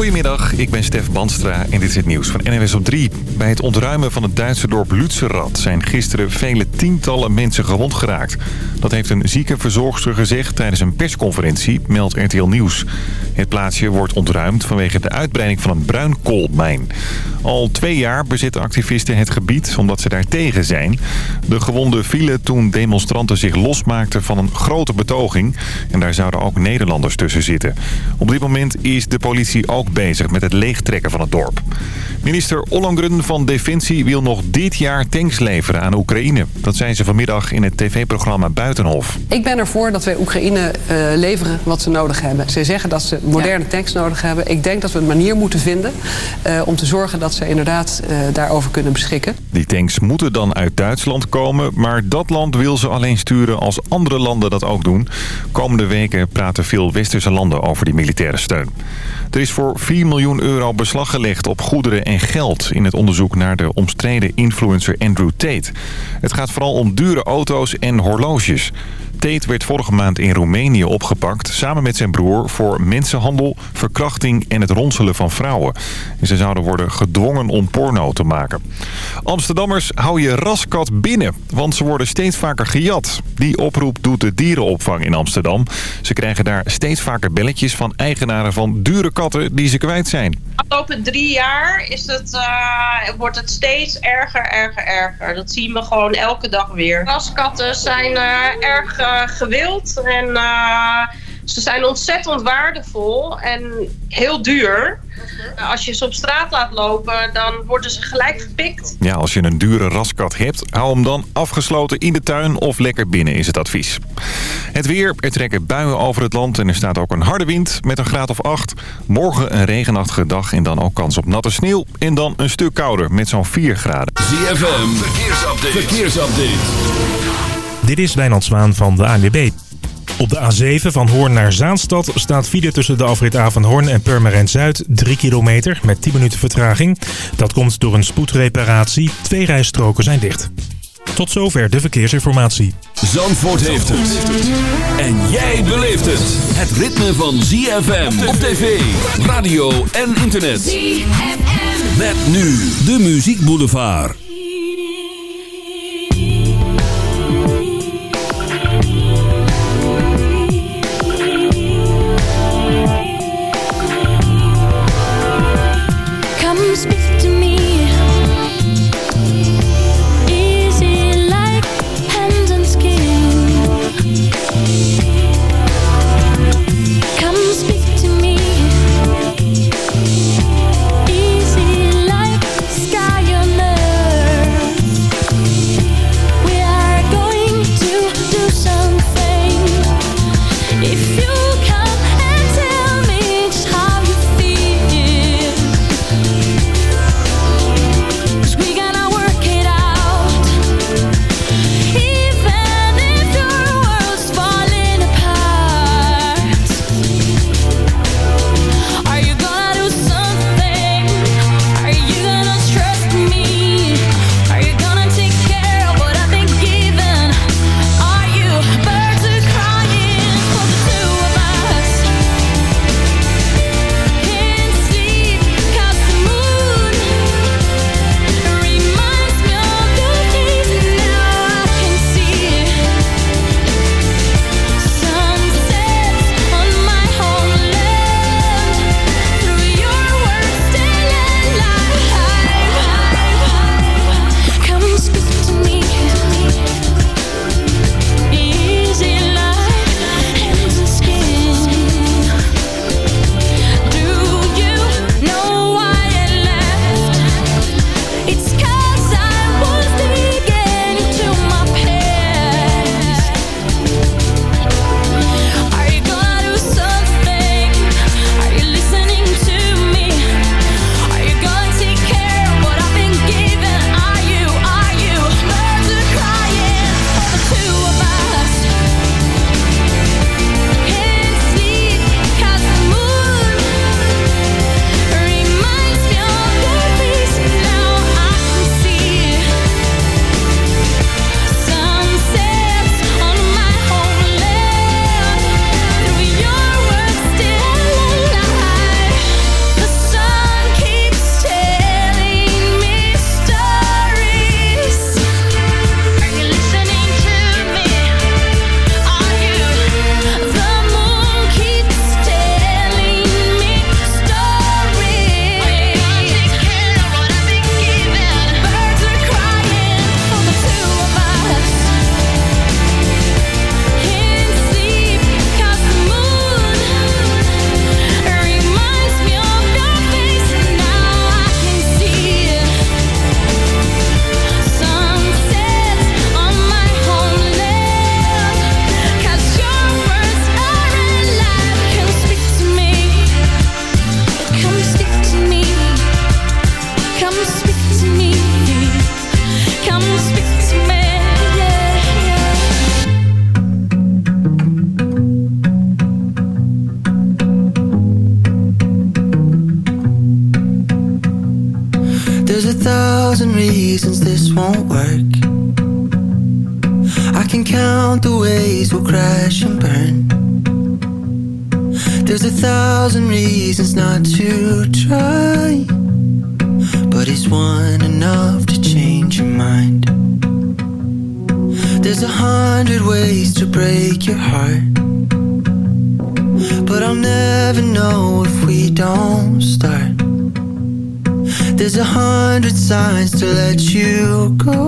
Goedemiddag, ik ben Stef Banstra en dit is het nieuws van NWS op 3. Bij het ontruimen van het Duitse dorp Lutzerat zijn gisteren vele tientallen mensen gewond geraakt. Dat heeft een ziekenverzorgster gezegd tijdens een persconferentie, meldt RTL Nieuws. Het plaatsje wordt ontruimd vanwege de uitbreiding van een bruinkoolmijn. Al twee jaar bezitten activisten het gebied omdat ze daar tegen zijn. De gewonden vielen toen demonstranten zich losmaakten van een grote betoging. En daar zouden ook Nederlanders tussen zitten. Op dit moment is de politie ook bezig met het leegtrekken van het dorp. Minister Ollongren van Defensie wil nog dit jaar tanks leveren aan Oekraïne. Dat zei ze vanmiddag in het tv-programma Buitenhof. Ik ben ervoor dat wij Oekraïne uh, leveren wat ze nodig hebben. Ze zeggen dat ze moderne tanks nodig hebben. Ik denk dat we een manier moeten vinden uh, om te zorgen dat ze inderdaad uh, daarover kunnen beschikken. Die tanks moeten dan uit Duitsland komen, maar dat land wil ze alleen sturen als andere landen dat ook doen. Komende weken praten veel westerse landen over die militaire steun. Er is voor 4 miljoen euro beslag gelegd op goederen en geld... in het onderzoek naar de omstreden influencer Andrew Tate. Het gaat vooral om dure auto's en horloges. Tate werd vorige maand in Roemenië opgepakt... samen met zijn broer voor mensenhandel, verkrachting en het ronselen van vrouwen. ze zouden worden gedwongen om porno te maken. Amsterdammers, hou je raskat binnen, want ze worden steeds vaker gejat. Die oproep doet de dierenopvang in Amsterdam. Ze krijgen daar steeds vaker belletjes van eigenaren van dure katten die ze kwijt zijn. De afgelopen drie jaar is het, uh, wordt het steeds erger, erger, erger. Dat zien we gewoon elke dag weer. Raskatten zijn uh, erg uh, gewild en ze zijn ontzettend waardevol en heel duur. Als je ze op straat laat lopen, dan worden ze gelijk gepikt. Ja, als je een dure raskat hebt, hou hem dan afgesloten in de tuin of lekker binnen is het advies. Het weer, er trekken buien over het land en er staat ook een harde wind met een graad of 8. Morgen een regenachtige dag en dan ook kans op natte sneeuw. En dan een stuk kouder met zo'n 4 graden. ZFM, verkeersupdate. verkeersupdate. Dit is Wijnand Zwaan van de ANWB. Op de A7 van Hoorn naar Zaanstad staat file tussen de afrit A van Hoorn en Purmerend Zuid 3 kilometer met 10 minuten vertraging. Dat komt door een spoedreparatie. Twee rijstroken zijn dicht. Tot zover de verkeersinformatie. Zandvoort heeft het. En jij beleeft het. Het ritme van ZFM op tv, radio en internet. ZFM. Met nu de Muziek Boulevard. reasons not to try, but is one enough to change your mind? There's a hundred ways to break your heart, but I'll never know if we don't start. There's a hundred signs to let you go.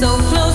so close.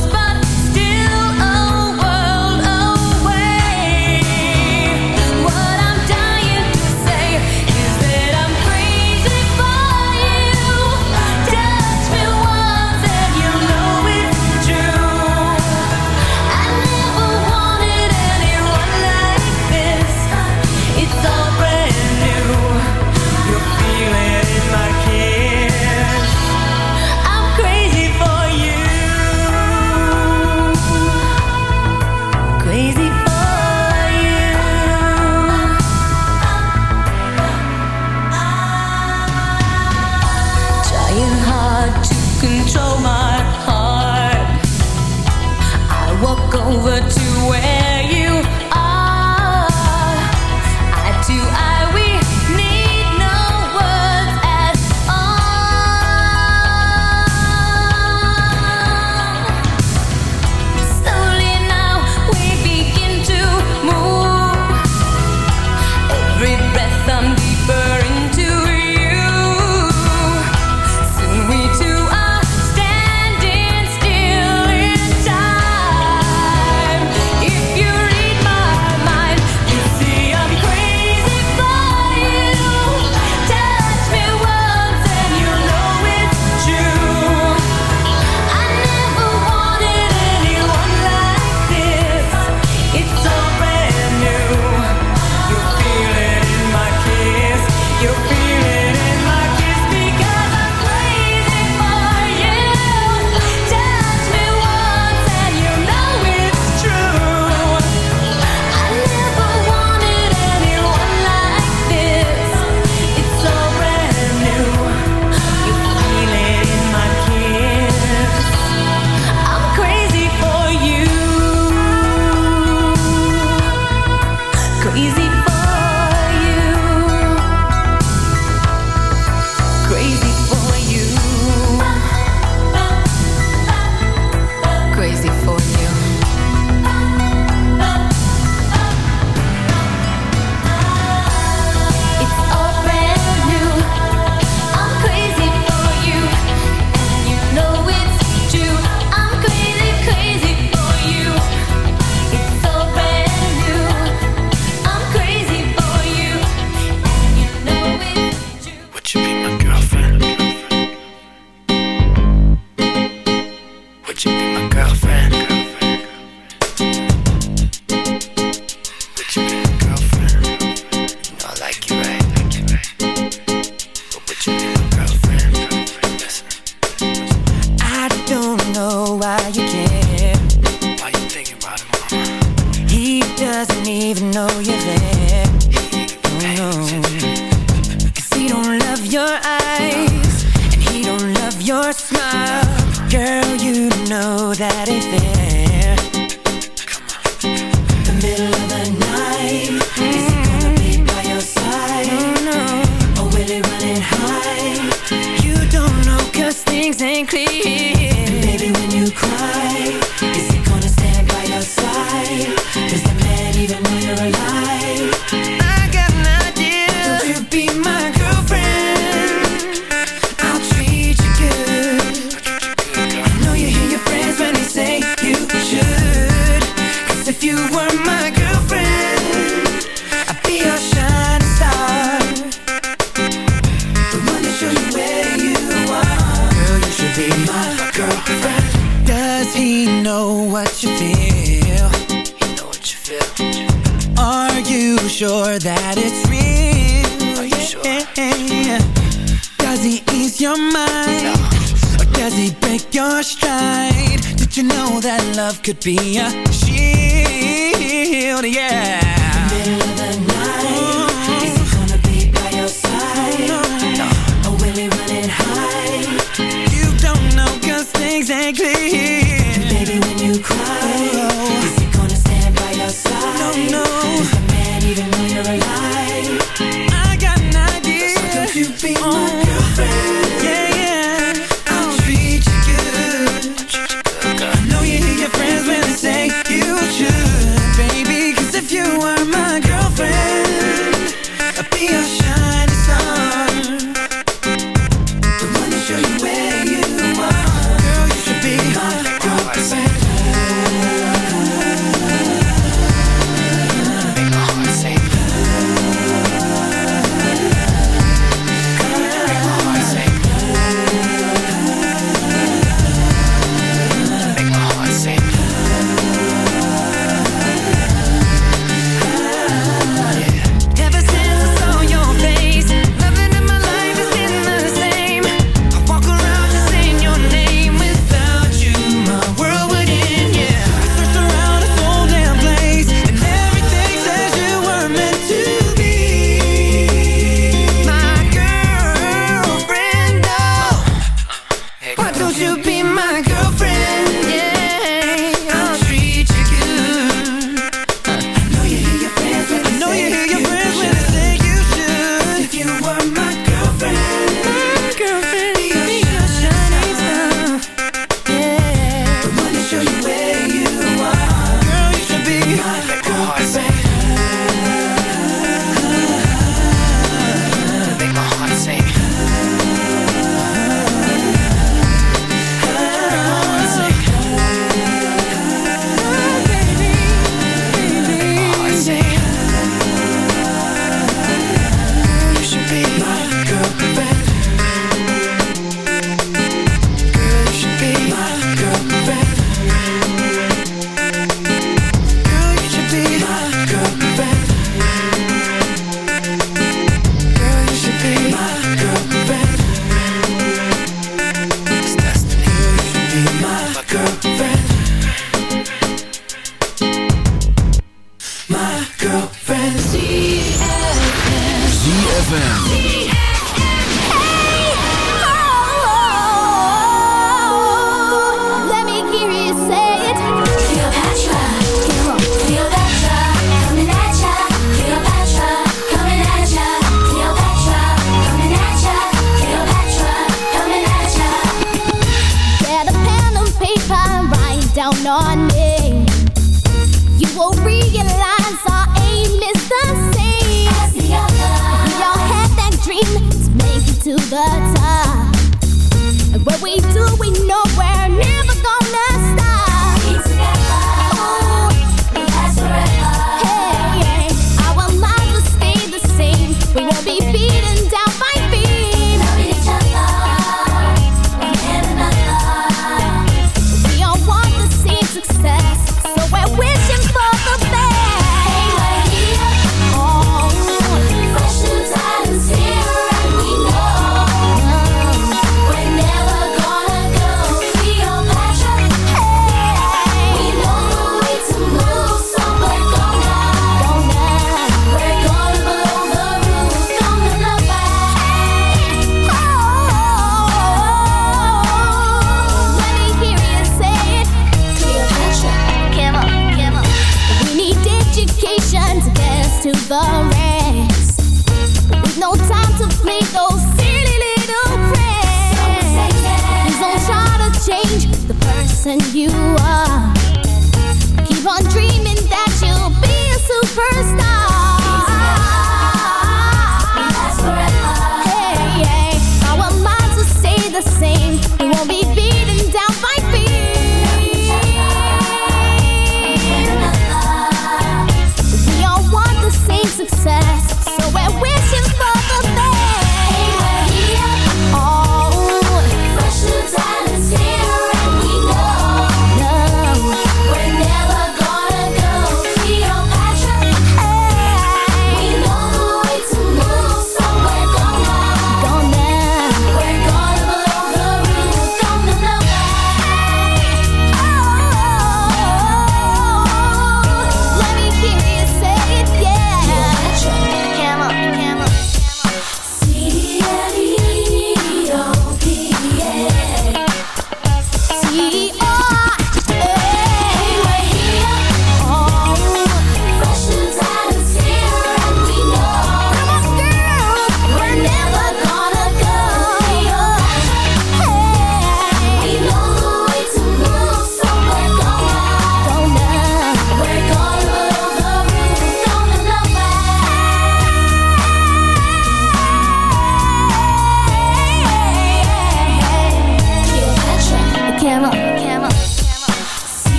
Could be a shield?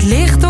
Het licht